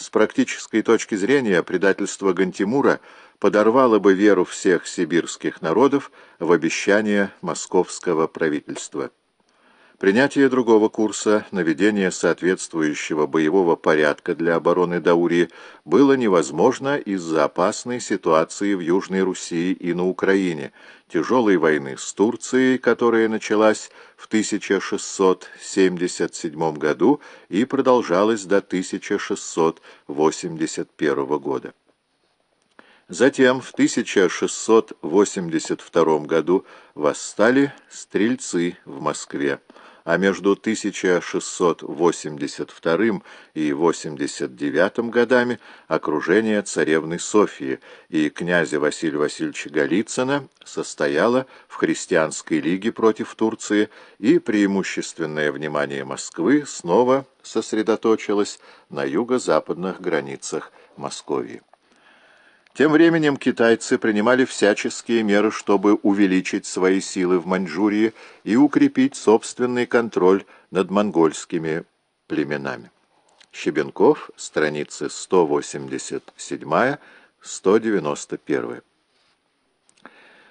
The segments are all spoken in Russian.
С практической точки зрения предательство Гантимура подорвало бы веру всех сибирских народов в обещания московского правительства. Принятие другого курса, наведение соответствующего боевого порядка для обороны Даурии было невозможно из-за опасной ситуации в Южной Руси и на Украине, тяжелой войны с Турцией, которая началась в 1677 году и продолжалась до 1681 года. Затем в 1682 году восстали стрельцы в Москве а между 1682 и 89 годами окружение царевны Софии и князя Василия Васильевича Голицына состояло в христианской лиге против Турции, и преимущественное внимание Москвы снова сосредоточилось на юго-западных границах Московии. Тем временем китайцы принимали всяческие меры, чтобы увеличить свои силы в Маньчжурии и укрепить собственный контроль над монгольскими племенами. Щебенков, страницы 187-191.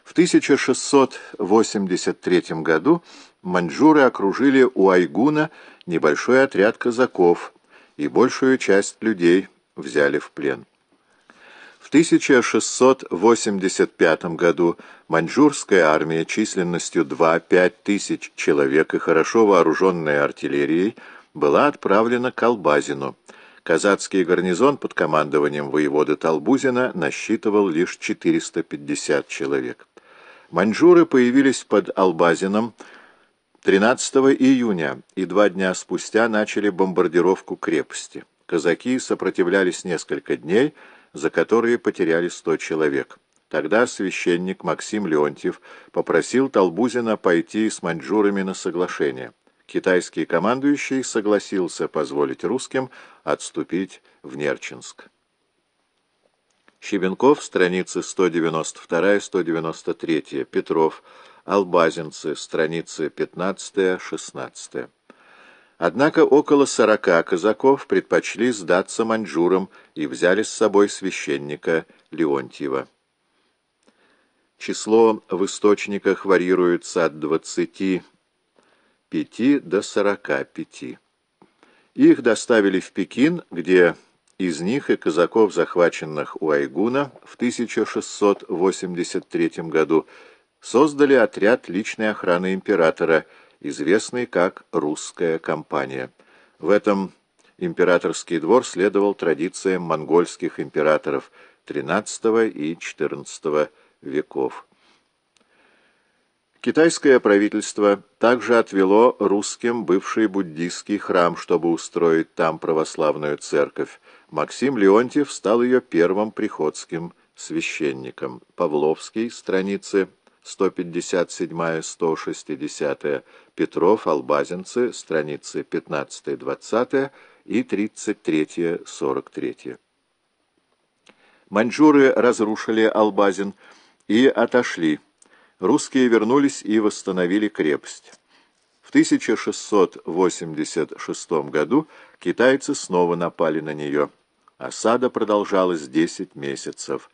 В 1683 году маньчжуры окружили у Айгуна небольшой отряд казаков и большую часть людей взяли в плен. В 1685 году маньчжурская армия численностью 2-5 тысяч человек и хорошо вооруженная артиллерией была отправлена к Албазину. Казацкий гарнизон под командованием воевода Талбузина насчитывал лишь 450 человек. Маньчжуры появились под Албазином 13 июня и два дня спустя начали бомбардировку крепости. Казаки сопротивлялись несколько дней, за которые потеряли сто человек. Тогда священник Максим Леонтьев попросил Толбузина пойти с маньчжурами на соглашение. Китайский командующий согласился позволить русским отступить в Нерчинск. Щебенков, страницы 192-193, Петров, Албазинцы, страницы 15-16. Однако около сорока казаков предпочли сдаться маньчжурам и взяли с собой священника Леонтьева. Число в источниках варьируется от 25 до 45. Их доставили в Пекин, где из них и казаков, захваченных у Айгуна в 1683 году, создали отряд личной охраны императора – известный как «русская компания». В этом императорский двор следовал традициям монгольских императоров XIII и XIV веков. Китайское правительство также отвело русским бывший буддийский храм, чтобы устроить там православную церковь. Максим Леонтьев стал ее первым приходским священником. Павловский, страницы 157-160, Петров, Албазинцы, страницы 15-20 и 33-43. Маньчжуры разрушили Албазин и отошли. Русские вернулись и восстановили крепость. В 1686 году китайцы снова напали на нее. Осада продолжалась 10 месяцев.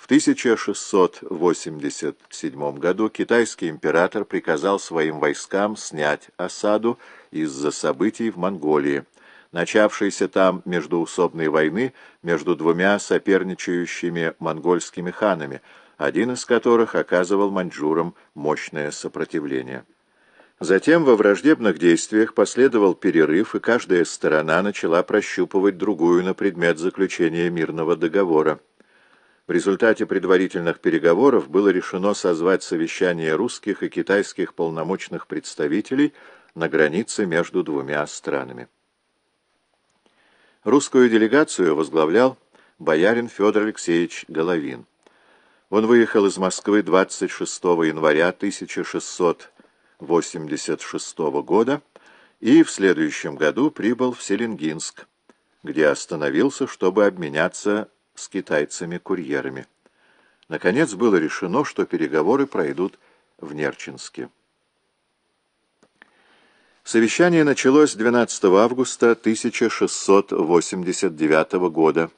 В 1687 году китайский император приказал своим войскам снять осаду из-за событий в Монголии, начавшейся там междуусобной войны между двумя соперничающими монгольскими ханами, один из которых оказывал маньчжурам мощное сопротивление. Затем во враждебных действиях последовал перерыв, и каждая сторона начала прощупывать другую на предмет заключения мирного договора. В результате предварительных переговоров было решено созвать совещание русских и китайских полномочных представителей на границе между двумя странами. Русскую делегацию возглавлял боярин Федор Алексеевич Головин. Он выехал из Москвы 26 января 1686 года и в следующем году прибыл в Селенгинск, где остановился, чтобы обменяться с китайцами-курьерами. Наконец было решено, что переговоры пройдут в Нерчинске. Совещание началось 12 августа 1689 года